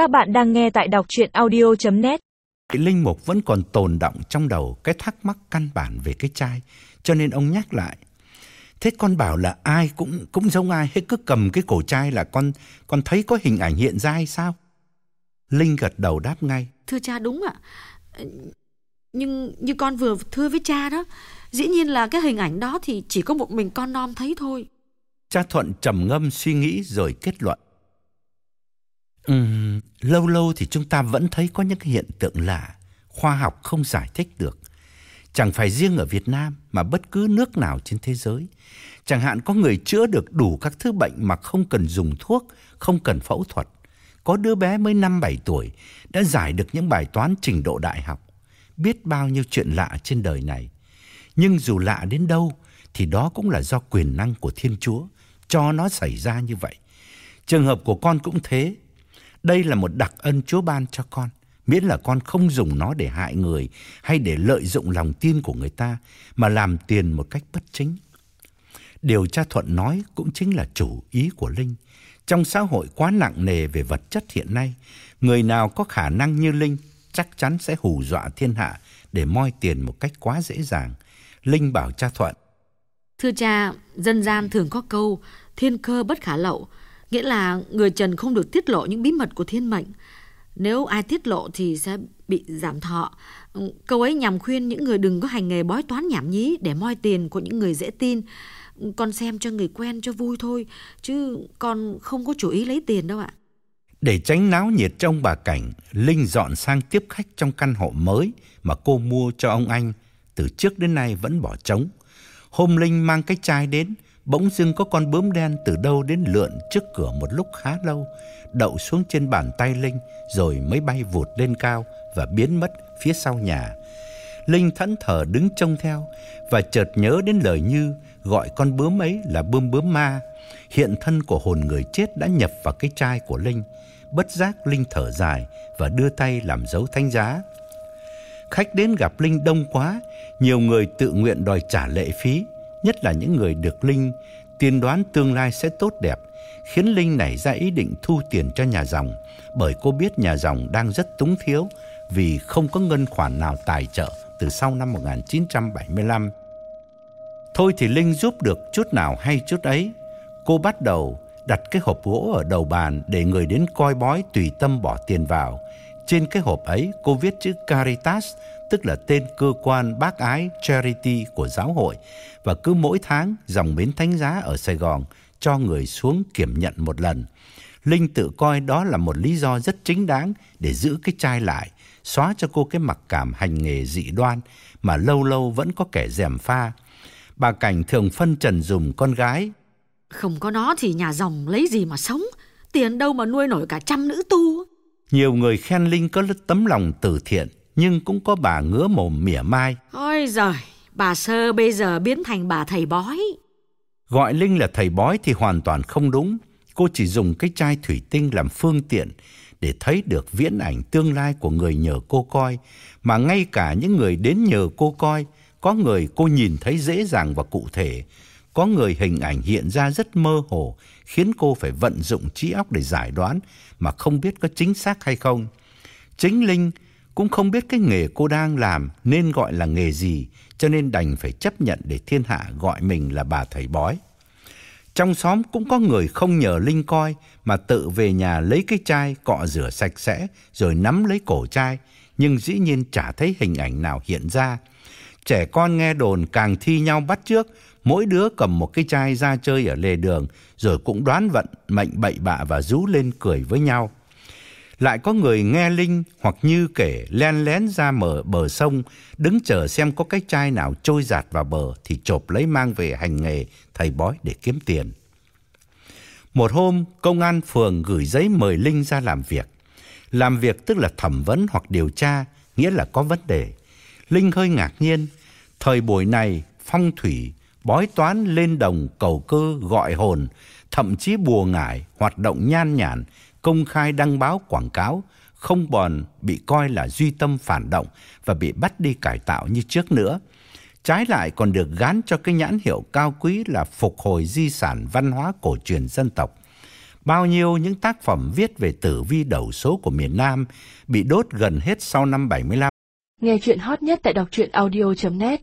Các bạn đang nghe tại đọc chuyện audio.net Linh Mục vẫn còn tồn động trong đầu cái thắc mắc căn bản về cái chai, cho nên ông nhắc lại. Thế con bảo là ai cũng cũng giống ai, hết cứ cầm cái cổ chai là con con thấy có hình ảnh hiện ra hay sao? Linh gật đầu đáp ngay. Thưa cha đúng ạ. Nhưng như con vừa thưa với cha đó, dĩ nhiên là cái hình ảnh đó thì chỉ có một mình con non thấy thôi. Cha Thuận trầm ngâm suy nghĩ rồi kết luận. Ừm, lâu lâu thì chúng ta vẫn thấy có những cái hiện tượng lạ, khoa học không giải thích được. Chẳng phải riêng ở Việt Nam mà bất cứ nước nào trên thế giới. Chẳng hạn có người chữa được đủ các thứ bệnh mà không cần dùng thuốc, không cần phẫu thuật. Có đứa bé mới 5-7 tuổi đã giải được những bài toán trình độ đại học. Biết bao nhiêu chuyện lạ trên đời này. Nhưng dù lạ đến đâu thì đó cũng là do quyền năng của Thiên Chúa cho nó xảy ra như vậy. Trường hợp của con cũng thế. Đây là một đặc ân Chúa ban cho con. Miễn là con không dùng nó để hại người hay để lợi dụng lòng tin của người ta mà làm tiền một cách bất chính. Điều cha Thuận nói cũng chính là chủ ý của Linh. Trong xã hội quá nặng nề về vật chất hiện nay, người nào có khả năng như Linh chắc chắn sẽ hù dọa thiên hạ để moi tiền một cách quá dễ dàng. Linh bảo cha Thuận. Thưa cha, dân gian thường có câu thiên cơ bất khả lậu, nghĩa là người trần không được tiết lộ những bí mật của thiên mệnh. Nếu ai tiết lộ thì sẽ bị giảm thọ. Câu ấy nhằm khuyên những người đừng có hành nghề bói toán nhảm nhí để moi tiền của những người dễ tin. Con xem cho người quen cho vui thôi, chứ con không có chủ ý lấy tiền đâu ạ. Để tránh náo nhiệt trong bà Cảnh, Linh dọn sang tiếp khách trong căn hộ mới mà cô mua cho ông anh từ trước đến nay vẫn bỏ trống. Hôm Linh mang cái chai đến, bỗng dưng có con bướm đen từ đâu đến lượn trước cửa một lúc khá lâu, đậu xuống trên bàn tay Linh rồi mới bay vụt lên cao và biến mất phía sau nhà. Linh thẫn thờ đứng trông theo và chợt nhớ đến lời Như gọi con bướm ấy là bướm bướm ma. Hiện thân của hồn người chết đã nhập vào cái chai của Linh. Bất giác Linh thở dài và đưa tay làm dấu thánh giá. Khách đến gặp Linh đông quá, nhiều người tự nguyện đòi trả lệ phí, nhất là những người được Linh tiên đoán tương lai sẽ tốt đẹp, khiến Linh nảy ra ý định thu tiền cho nhà dòng, bởi cô biết nhà dòng đang rất túng thiếu vì không có ngân khoản nào tài trợ từ sau năm 1975. Thôi thì Linh giúp được chút nào hay chút ấy. Cô bắt đầu đặt cái hộp gỗ ở đầu bàn để người đến coi bói tùy tâm bỏ tiền vào. Trên cái hộp ấy cô viết chữ Caritas, tức là tên cơ quan bác ái charity của giáo hội và cứ mỗi tháng dòng bến thánh giá ở Sài Gòn cho người xuống kiểm nhận một lần. Linh tự coi đó là một lý do rất chính đáng để giữ cái chai lại, xóa cho cô cái mặc cảm hành nghề dị đoan mà lâu lâu vẫn có kẻ dèm pha. Bà Cảnh thường phân trần dùng con gái. Không có nó thì nhà dòng lấy gì mà sống, tiền đâu mà nuôi nổi cả trăm nữ tu. Nhiều người khen Linh có tấm lòng từ thiện, nhưng cũng có bà ngứa mồm mỉa mai. Ôi giời, bà Sơ bây giờ biến thành bà thầy bói. Gọi Linh là thầy bói thì hoàn toàn không đúng. Cô chỉ dùng cái chai thủy tinh làm phương tiện để thấy được viễn ảnh tương lai của người nhờ cô coi. Mà ngay cả những người đến nhờ cô coi, có người cô nhìn thấy dễ dàng và cụ thể. Có người hình ảnh hiện ra rất mơ hồ, khiến cô phải vận dụng trí óc để giải đoán mà không biết có chính xác hay không. Chính Linh cũng không biết cái nghề cô đang làm nên gọi là nghề gì, cho nên đành phải chấp nhận để thiên hạ gọi mình là bà thầy bói. Trong xóm cũng có người không nhờ Linh coi mà tự về nhà lấy cái chai cọ rửa sạch sẽ rồi nắm lấy cổ chai, nhưng dĩ nhiên chả thấy hình ảnh nào hiện ra. Trẻ con nghe đồn càng thi nhau bắt trước, mỗi đứa cầm một cái chai ra chơi ở lề đường rồi cũng đoán vận mệnh bậy bạ và rú lên cười với nhau. Lại có người nghe Linh hoặc Như kể len lén ra mở bờ sông, đứng chờ xem có cái chai nào trôi giạt vào bờ thì chộp lấy mang về hành nghề thầy bói để kiếm tiền. Một hôm, công an phường gửi giấy mời Linh ra làm việc. Làm việc tức là thẩm vấn hoặc điều tra, nghĩa là có vấn đề. Linh hơi ngạc nhiên, thời buổi này phong thủy, bói toán lên đồng cầu cơ gọi hồn, thậm chí bùa ngải, hoạt động nhan nhản, công khai đăng báo quảng cáo, không bòn bị coi là duy tâm phản động và bị bắt đi cải tạo như trước nữa. Trái lại còn được gán cho cái nhãn hiệu cao quý là phục hồi di sản văn hóa cổ truyền dân tộc. Bao nhiêu những tác phẩm viết về tử vi đầu số của miền Nam bị đốt gần hết sau năm 75. Nghe chuyện hot nhất tại đọc truyện audio.net